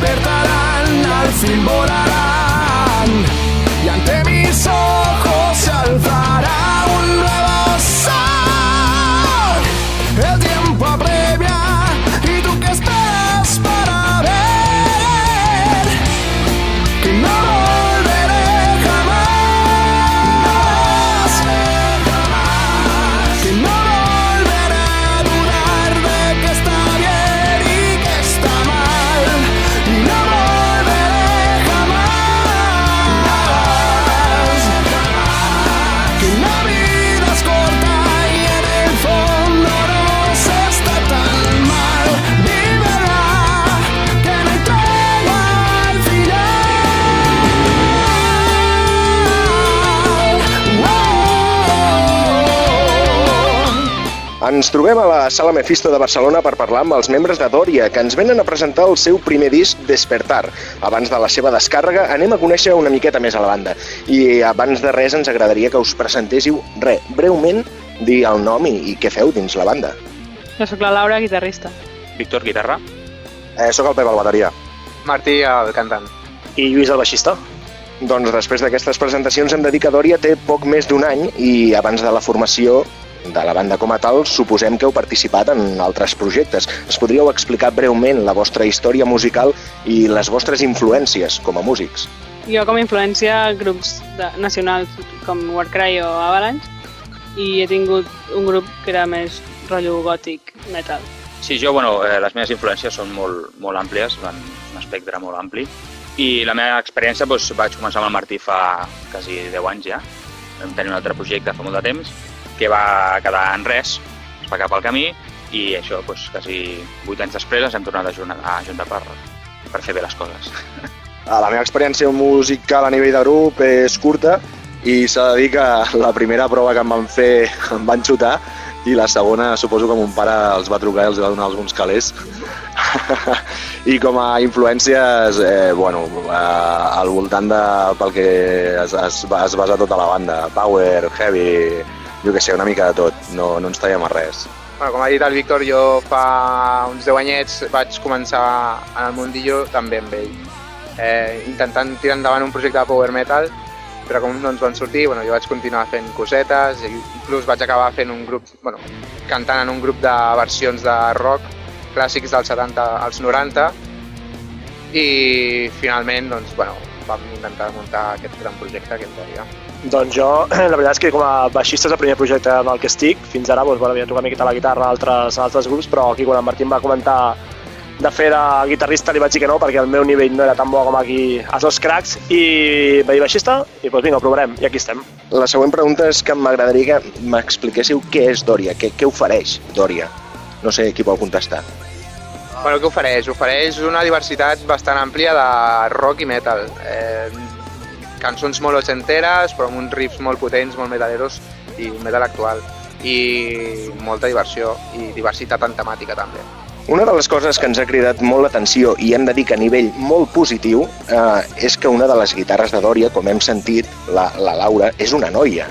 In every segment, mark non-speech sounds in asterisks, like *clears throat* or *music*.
despertarán, al fin. Ens trobem a la Sala Mephisto de Barcelona per parlar amb els membres de Dòria, que ens venen a presentar el seu primer disc Despertar. Abans de la seva descàrrega anem a conèixer una miqueta més a la banda. I abans de res ens agradaria que us presentéssiu, re, breument, dir el nom i, i què feu dins la banda. Jo sóc la Laura, guitarrista. Víctor, guitarra. Eh, soc el Pep, el bateria. Martí, el cantant. I Lluís, el baixista. Doncs després d'aquestes presentacions hem de dir que Dòria té poc més d'un any i abans de la formació de la banda com a tal, suposem que heu participat en altres projectes. Ens podríeu explicar breument la vostra història musical i les vostres influències com a músics? Jo com a influència grups de, nacionals com Warcry o Avalanche i he tingut un grup que era més rotllo gòtic, metal. Sí, jo, bueno, eh, les meves influències són molt, molt àmplies, van un espectre molt ampli. I la meva experiència, doncs, vaig començar amb el Martí fa quasi 10 anys ja. Vam tenir un altre projecte fa molt de temps, que va quedar en res, es va cap al camí, i això, doncs, quasi 8 anys després ens hem tornat a juntar, a juntar per, per fer bé les coses. La meva experiència musical a nivell de grup és curta i s'ha de dir que la primera prova que em van fer *laughs* em van xutar i la segona suposo que mon pare els va trucar i els va donar alguns calés. *laughs* I com a influències, eh, bueno, eh, al voltant de, pel que es, es, es basa tota la banda, power, heavy, jo que sé, una mica de tot, no, no ens tallem a res. Bueno, com ha dit el Víctor, jo fa uns 10 anyets vaig començar en el mundillo també amb ell, eh, intentant tirar endavant un projecte de power metal, però com no ens van sortir, bueno, jo vaig continuar fent cosetes, i inclús vaig acabar fent un grup, bueno, cantant en un grup de versions de rock clàssics dels 70 als 90, i finalment, doncs, bueno, vam intentar muntar aquest gran projecte que em deia. Doncs jo, *clears throat* la veritat és que com a baixista és el primer projecte amb el que estic. Fins ara doncs, bueno, havia tocat una miqueta la guitarra a altres, a altres grups, però aquí quan en Martí em va comentar de fer de guitarrista li vaig dir que no, perquè el meu nivell no era tan bo com aquí als dos cracs, i va dir baixista, i doncs vinga, ho provarem, i aquí estem. La següent pregunta és que m'agradaria que m'expliquéssiu què és Dòria, què, què ofereix Dòria. No sé qui vol contestar. Bueno, què ofereix? Ofereix una diversitat bastant àmplia de rock i metal. Eh, cançons molt ochenteres, però amb uns riffs molt potents, molt metaleros i un metal actual. I molta diversió i diversitat en temàtica també. Una de les coses que ens ha cridat molt l'atenció i hem de dir que a nivell molt positiu eh, és que una de les guitarres de Dòria, com hem sentit, la, la Laura, és una noia.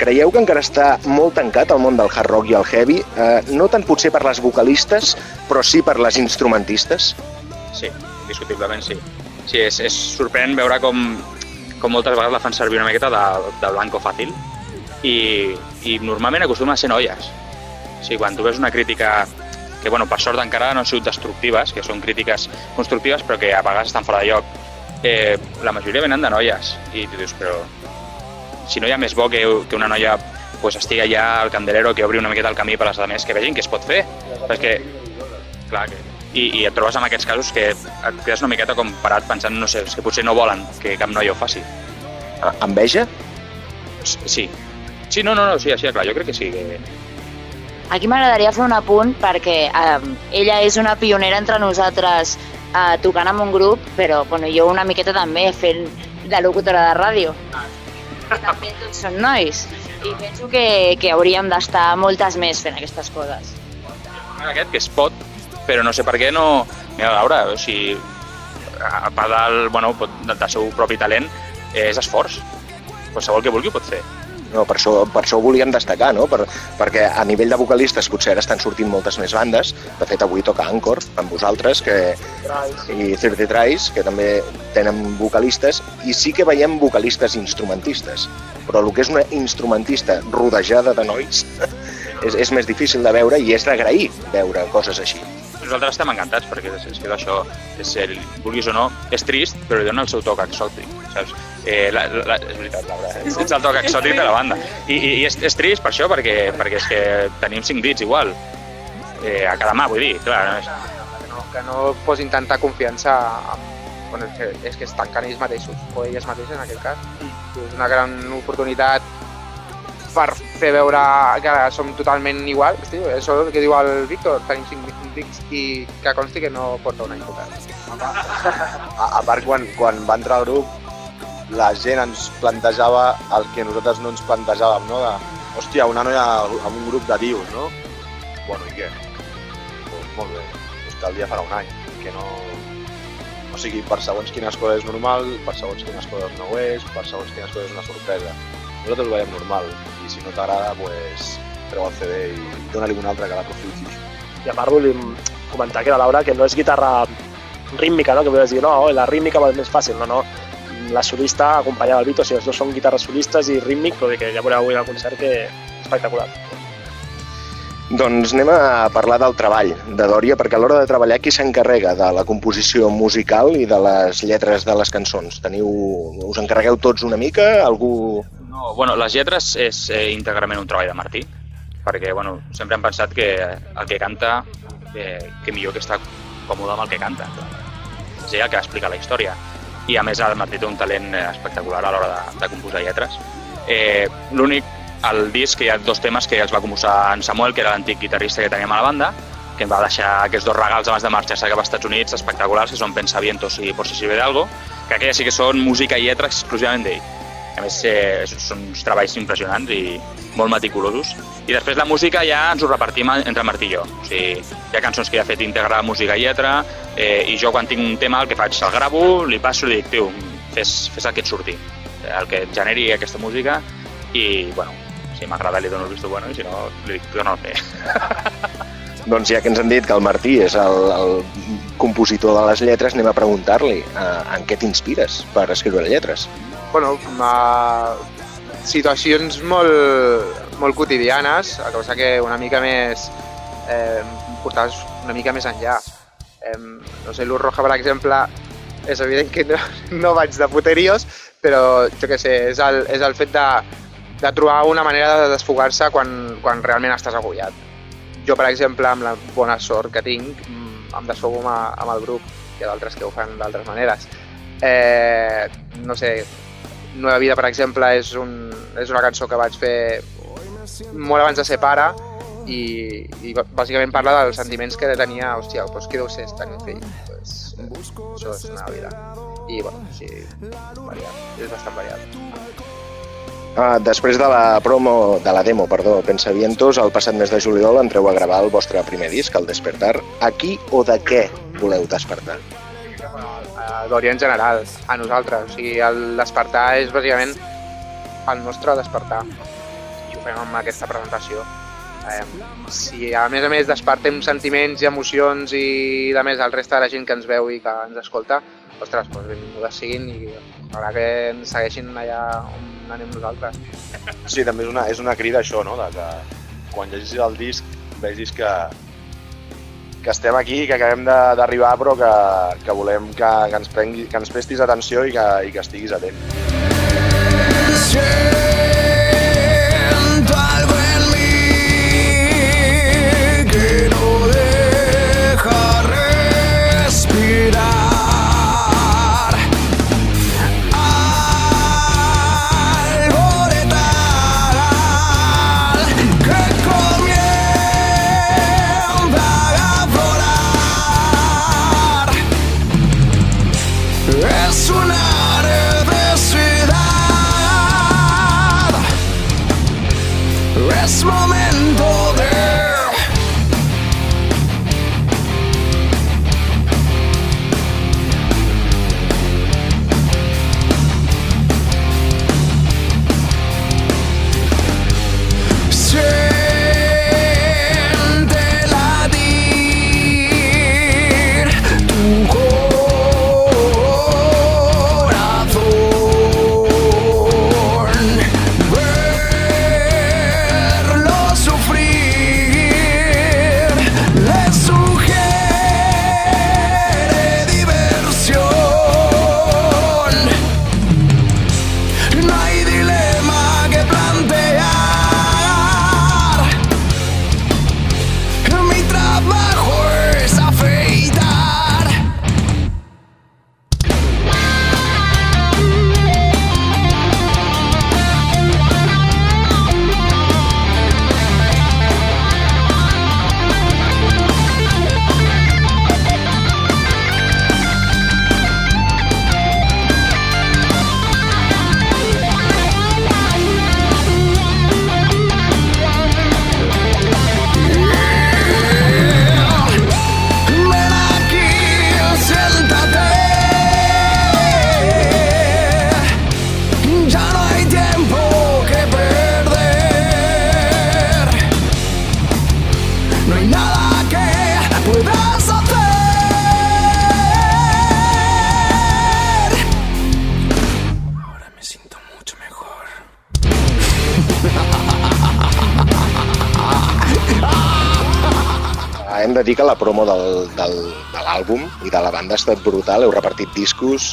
Creieu que encara està molt tancat el món del hard rock i el heavy? Eh, no tant potser per les vocalistes, però sí per les instrumentistes? Sí, indiscutiblement sí. Sí, és, és sorprenent veure com, com moltes vegades la fan servir una miqueta de, de blanco fàcil i, i normalment acostumen a ser noies. O sigui, quan tu veus una crítica que, bueno, per sort encara no han sigut destructives, que són crítiques constructives, però que a vegades estan fora de lloc, eh, la majoria venen de noies. I tu dius, però si no hi ha més bo que, que una noia pues, estigui allà al candelero, que obri una miqueta el camí per a les altres, que vegin què es pot fer. Perquè, clar, que, i, i et trobes amb aquests casos que et quedes una miqueta com parat pensant, no sé, és que potser no volen que cap noia ho faci. Enveja? Sí. Sí, no, no, no, sí, sí, clar, jo crec que sí. Que... Aquí m'agradaria fer un apunt perquè eh, ella és una pionera entre nosaltres eh, tocant amb un grup, però bueno, jo una miqueta també fent de locutora de ràdio. També tots són nois. I penso que, que hauríem d'estar moltes més fent aquestes coses. Aquest que es pot, però no sé per què no... Mira, Laura, o sigui, a part del, bueno, pot- del, del seu propi talent, és esforç. Qualsevol que vulgui ho pot fer. No, per, això, per això ho volíem destacar, no? Per, perquè a nivell de vocalistes potser ara estan sortint moltes més bandes. De fet, avui toca Anchor amb vosaltres que, i 30 Tries, que també tenen vocalistes, i sí que veiem vocalistes instrumentistes. Però el que és una instrumentista rodejada de nois *laughs* és, és més difícil de veure i és d'agrair veure coses així. Nosaltres estem encantats perquè és, és que això, és el, vulguis o no, és trist, però li dona el seu toc exòtic, saps? Eh, la, la, és veritat, Laura, ets, ets el toc exòtic de la banda. I, i, i és, és trist per això, perquè, perquè és que tenim cinc dits igual, eh, a cada mà, vull dir, clar, no és, que no, que no posin tanta confiança en, bueno, és, que, és que es tanquen ells mateixos, o elles mateixes en aquest cas. És una gran oportunitat per fer veure que som totalment iguals, tio. Això és el que diu el Víctor, tenim cinc dits i que consti que no porta un any tocat. A, a part, quan, quan va entrar al grup, la gent ens plantejava el que nosaltres no ens plantejàvem, no? De, hòstia, una noia amb un grup de tios, no? Bueno, i què? Pues molt bé, pues tal dia farà un any, que no... O sigui, per segons quines coses és normal, per segons quines coses no ho és, per segons quines coses és una sorpresa. Nosaltres ho veiem normal, si no t'agrada, pues, treu el CD i dona-li un altre que l'aprofiti. I a part volíem comentar que la Laura que no és guitarra rítmica, no? que volies dir, no, la rítmica va més fàcil, no, no. La solista acompanyada del Vito, o sigui, els dos són guitarres solistes i rítmic, però que ja veureu avui al concert que és espectacular. Doncs anem a parlar del treball de Dòria, perquè a l'hora de treballar qui s'encarrega de la composició musical i de les lletres de les cançons? Teniu, us encarregueu tots una mica? Algú... No, bueno, les lletres és eh, íntegrament un treball de Martí, perquè bueno, sempre hem pensat que el que canta, eh, que millor que està còmode amb el que canta. És ella el que explica la història. I a més el Martí té un talent eh, espectacular a l'hora de, de composar lletres. Eh, L'únic, al disc hi ha dos temes que els va composar en Samuel, que era l'antic guitarrista que teníem a la banda, que em va deixar aquests dos regals abans de marxar-se cap als Estats Units espectaculars, que són Pensavientos i Por si sirve de algo, que aquelles sí que són música i lletra exclusivament d'ell. A més, eh, són uns treballs impressionants i molt meticulosos. I després la música ja ens ho repartim entre Martí i jo. O sigui, hi ha cançons que ja he fet integrar música i lletra, eh, i jo quan tinc un tema el que faig, el gravo, li passo i li dic, tio, fes, fes el que et surti, el que et generi aquesta música, i, bueno, si m'agrada li dono el visto bueno, i si no, li dic, torna a fer. *laughs* Doncs ja que ens han dit que el Martí és el, el compositor de les lletres, anem a preguntar-li eh, en què t'inspires per escriure lletres. bueno, ma... situacions molt, molt quotidianes, a causa que una mica més eh, portaves una mica més enllà. Eh, no sé, l'Ur Roja, per exemple, és evident que no, no vaig de puterios, però jo què sé, és el, és el fet de, de trobar una manera de desfogar-se quan, quan realment estàs agobiat. Jo, per exemple, amb la bona sort que tinc, mm, em desfogo amb, amb el grup, hi ha d'altres que ho fan d'altres maneres. Eh, no sé, Nueva Vida, per exemple, és, un, és una cançó que vaig fer molt abans de ser pare i, i bàsicament parla dels sentiments que tenia, hòstia, doncs què deu ser tenir un fill? Pues, eh, això és una vida. I, bueno, sí, variat, és bastant variat. Ah, després de la promo, de la demo, perdó, Pensavientos, el passat mes de juliol entreu a gravar el vostre primer disc, el Despertar. A qui o de què voleu despertar? a general, a nosaltres. O sigui, el despertar és bàsicament el nostre despertar. I ho fem amb aquesta presentació. Eh, si a més a més despertem sentiments i emocions i a més el reste de la gent que ens veu i que ens escolta, ostres, doncs benvingudes siguin i ojalà que ens segueixin allà on anem nosaltres. Sí, també és una, és una crida això, no? De que quan llegis el disc vegis que, que estem aquí, que acabem de- d'arribar, però que, que volem que, que, ens prengui, que ens prestis atenció i que, i que estiguis atent. Siento de dir que la promo del, del, de l'àlbum i de la banda ha estat brutal, heu repartit discos,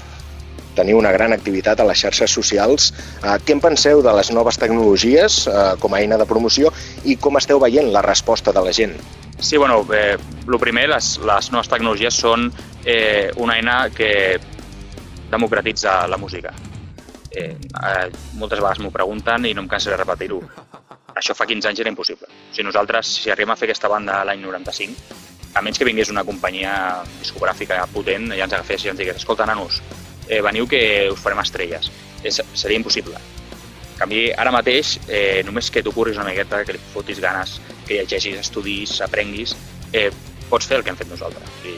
teniu una gran activitat a les xarxes socials. Eh, què en penseu de les noves tecnologies eh, com a eina de promoció i com esteu veient la resposta de la gent? Sí, bueno, eh, el primer, les, les noves tecnologies són eh, una eina que democratitza la música. Eh, eh, moltes vegades m'ho pregunten i no em cansaré de repetir-ho. Això fa 15 anys era impossible. O sigui, nosaltres, si arribem a fer aquesta banda l'any 95, a menys que vingués una companyia discogràfica potent, ja ens agafés i ens digués, escolta, nanos, eh, veniu que us farem estrelles. És, seria impossible. En canvi, ara mateix, eh, només que tu corris una miqueta, que li fotis ganes, que llegeixis, estudis, aprenguis, eh, pots fer el que hem fet nosaltres. I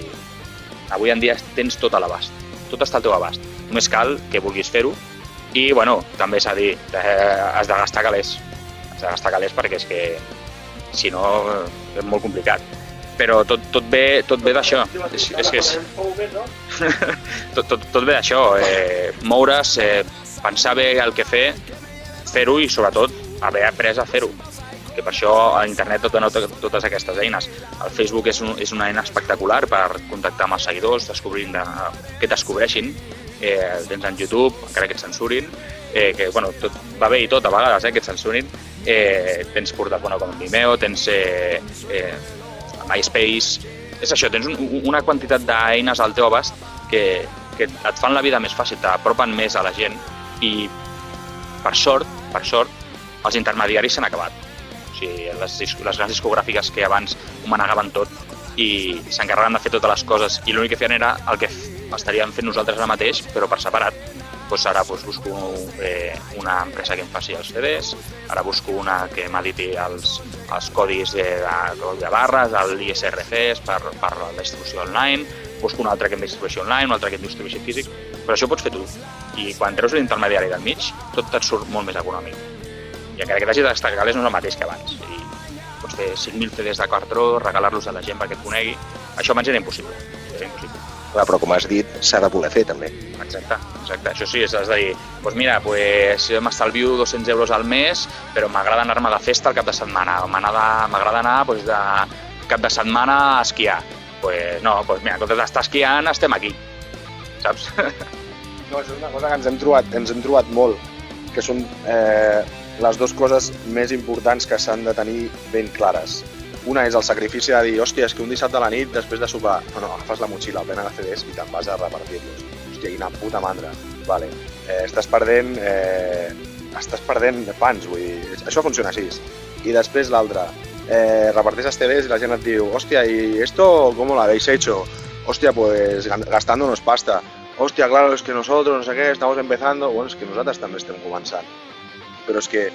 avui en dia tens tot a l'abast, tot està al teu abast. Només cal que vulguis fer-ho i, bueno, també s'ha dir, eh, has de gastar calés. Has de gastar calés perquè és que, si no, és molt complicat. Però tot, tot ve, tot ve d'això. És, és que és... *laughs* tot, tot, tot ve d'això. Eh, moure's, eh, pensar bé el que fer, fer-ho i, sobretot, haver après a fer-ho que per això a internet dona tot- totes aquestes eines. El Facebook és, un, és una eina espectacular per contactar amb els seguidors, descobrint de, que descobreixin. Eh, tens en YouTube, encara que et censurin, eh, que bueno, tot, va bé i tot a vegades eh, que et censurin. Eh, tens portal bueno, com Vimeo, tens eh, eh, MySpace... És això, tens un, una quantitat d'eines al teu abast que, que et fan la vida més fàcil, t'apropen més a la gent i per sort, per sort, els intermediaris s'han acabat. Sigui, les, les grans discogràfiques que abans ho manegaven tot i s'encarregaven de fer totes les coses i l'únic que feien era el que estaríem fent nosaltres ara mateix, però per separat. Doncs ara doncs, busco eh, una empresa que em faci els CDs, ara busco una que m'editi els, els codis de, de, de barres, l'ISRCs per, per la distribució online, busco una altra que em distribueixi online, una altra que em distribueixi físic, però això ho pots fer tu. I quan treus l'intermediari del mig, tot et surt molt més econòmic. I encara que t'hagi de gastar calés no és el mateix que abans. I pots fer 5.000 CDs de cartró, regalar-los a la gent perquè et conegui. Això abans era impossible. Era impossible. Clar, però com has dit, s'ha de voler fer també. Exacte, exacte. Això sí, has de dir, doncs mira, pues, m'estalvio 200 euros al mes, però m'agrada anar-me de festa el cap de setmana, o m'agrada m'agrada anar pues, de cap de setmana a esquiar. Pues, no, pues mira, en comptes d'estar esquiant, estem aquí, saps? *laughs* No, això és una cosa que ens hem trobat, ens hem trobat molt, que són eh, les dues coses més importants que s'han de tenir ben clares. Una és el sacrifici de dir, hòstia, és que un dissabte a la nit, després de sopar, no, no, agafes la motxilla plena de CDs i te'n vas a repartir-los. Hòstia, quina puta mandra. Vale. Eh, estàs perdent... Eh, estàs perdent pans, vull dir, això funciona així. I després l'altre, eh, reparteixes CDs i la gent et diu, hòstia, ¿y esto cómo lo habéis hecho? Hòstia, pues gastándonos pasta. Hòstia, claro, es que nosotros, no sé què, estamos empezando... Bueno, és que nosaltres també estem començant. Però és que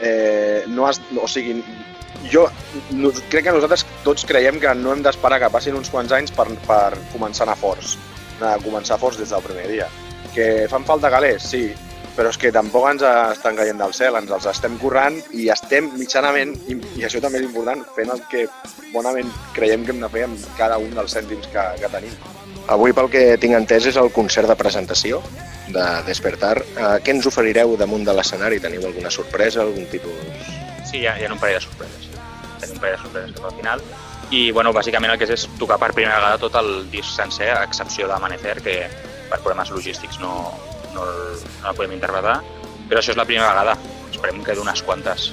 eh, no has, o sigui, jo no, crec que nosaltres tots creiem que no hem d'esperar que passin uns quants anys per, per començar a anar forts, a començar forts des del primer dia. Que fan falta calés, sí, però és que tampoc ens estan caient del cel, ens els estem currant i estem mitjanament, i, i això també és important, fent el que bonament creiem que hem de fer amb cada un dels cèntims que, que tenim. Avui, pel que tinc entès, és el concert de presentació de Despertar. Eh, què ens oferireu damunt de l'escenari? Teniu alguna sorpresa, algun tipus... Sí, hi ha, hi ha un parell de sorpreses. Tenim un parell de sorpreses cap al final. I, bueno, bàsicament el que és és tocar per primera vegada tot el disc sencer, a excepció d'Amanecer, que per problemes logístics no, no, el, no el podem interpretar. Però això és la primera vegada. Esperem que d'unes quantes.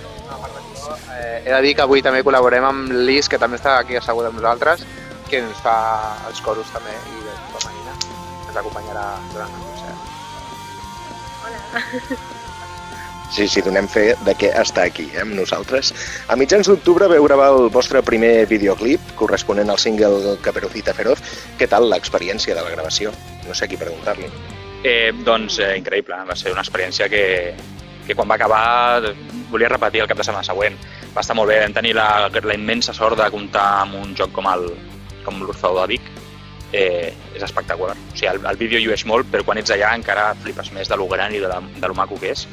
Eh, he de dir que avui també col·laborem amb l'Is, que també està aquí assegut amb nosaltres, que ens fa els coros també, i de femenina, que ens acompanyarà durant el concert. Sí, sí, donem fe de que està aquí, eh, amb nosaltres. A mitjans d'octubre veu gravar el vostre primer videoclip, corresponent al single Caperucita Feroz. Què tal l'experiència de la gravació? No sé a qui preguntar-li. Eh, doncs eh, increïble, va ser una experiència que, que quan va acabar volia repetir el cap de setmana següent. Va estar molt bé, vam tenir la, la immensa sort de comptar amb un joc com el com l'Orfeó de Vic, eh, és espectacular. O sigui, el, el vídeo llueix molt, però quan ets allà encara flipes més de lo gran i de, la, de lo maco que és.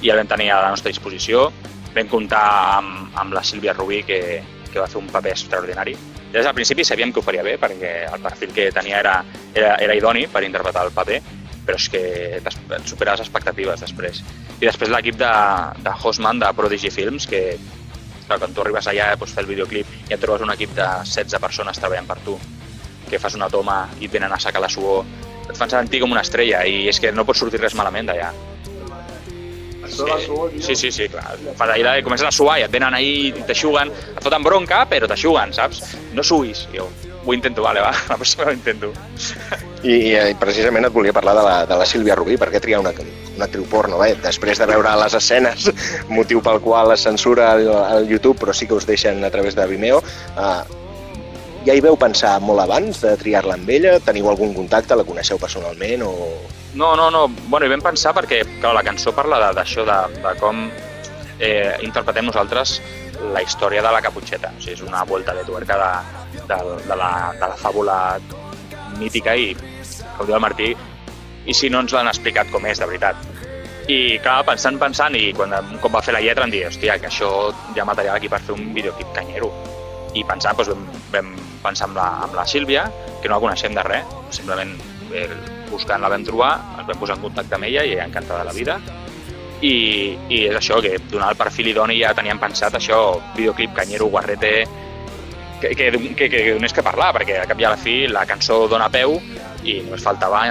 I el vam tenir a la nostra disposició. Vam comptar amb, amb la Sílvia Rubí, que, que va fer un paper extraordinari. Des del principi sabíem que ho faria bé, perquè el perfil que tenia era, era, era idoni per interpretar el paper, però és que et supera les expectatives després. I després l'equip de, de Hostman, de Prodigy Films, que clar, quan tu arribes allà, pots fer el videoclip i et trobes un equip de 16 persones treballant per tu, que fas una toma i et venen a sacar la suor, et fan sentir com una estrella i és que no pots sortir res malament d'allà. Sí, sí, sí, sí, clar. Fas allà comences a suar i et venen ahí i t'aixuguen, et foten bronca, però t'aixuguen, saps? No suïs. Jo ho intento, vale, va, *laughs* la pròxima ho intento. I, i precisament et volia parlar de la, de la Sílvia Rubí, per què triar una, una actriu porno, eh? Després de veure les escenes, *laughs* motiu pel qual es censura al, YouTube, però sí que us deixen a través de Vimeo, eh, ja hi veu pensar molt abans de triar-la amb ella? Teniu algun contacte? La coneixeu personalment? O... No, no, no. Bueno, hi vam pensar perquè, clar, la cançó parla d'això, de, de com eh, interpretem nosaltres la història de la Caputxeta. O sigui, és una volta de tuerca de, de, de, la, de la fàbula mítica i, com diu el Martí, i si no ens l'han explicat com és, de veritat. I, clar, pensant, pensant, i quan un cop va fer la lletra em dir, hòstia, que això hi ha material aquí per fer un videoclip canyero. I pensant, doncs, vam, vam pensar amb la, amb la Sílvia, que no la coneixem de res, simplement eh, buscant la vam trobar, ens vam posar en contacte amb ella i ella encantada de la vida. I, i és això, que donar el perfil idoni ja teníem pensat això, videoclip canyero, guarrete, que, que, que, que donés que parlar, perquè al cap i a la fi la cançó dona peu i només faltava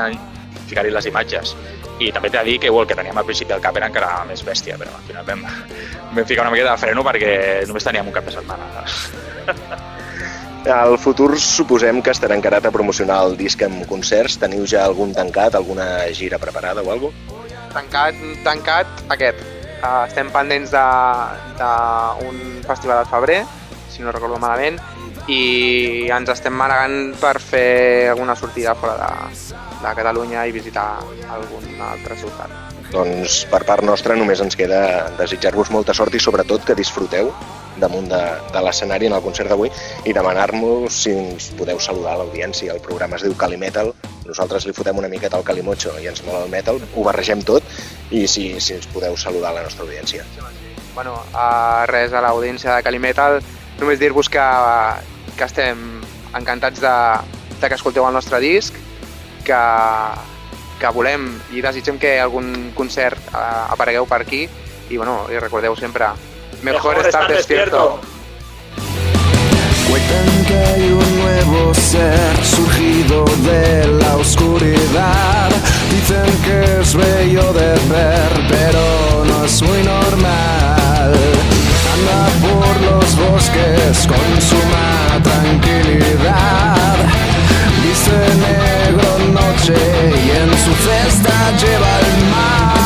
ficar-hi les imatges. I també t'he de dir que el que teníem al principi del cap era encara més bèstia, però al final vam, vam ficar una miqueta de freno perquè només teníem un cap de setmana. *laughs* Al futur suposem que estarà encarat a promocionar el disc amb concerts. Teniu ja algun tancat, alguna gira preparada o alguna cosa? Tancat, tancat aquest. Uh, estem pendents d'un festival al febrer, si no recordo malament, i ens estem manegant per fer alguna sortida fora de, de Catalunya i visitar algun altre ciutat. Doncs per part nostra només ens queda desitjar-vos molta sort i sobretot que disfruteu damunt de, de l'escenari en el concert d'avui i demanar-nos si ens podeu saludar a l'audiència. El programa es diu Cali Metal, nosaltres li fotem una miqueta al Calimocho i ens mola el metal, ho barregem tot i si, si ens podeu saludar a la nostra audiència. Bueno, uh, res a l'audiència de Calimetal, només dir-vos que, que estem encantats de, de que escolteu el nostre disc, que, que volem i desitgem que algun concert uh, aparegueu per aquí i, bueno, i recordeu sempre mejor, Mejor estar estar despierto. Cuentan que hay un nuevo ser surgido de la oscuridad. Dicen que es bello de ver, pero no es muy normal. por los bosques con suma tranquilidad. Dice negro noche y en su cesta lleva el mar.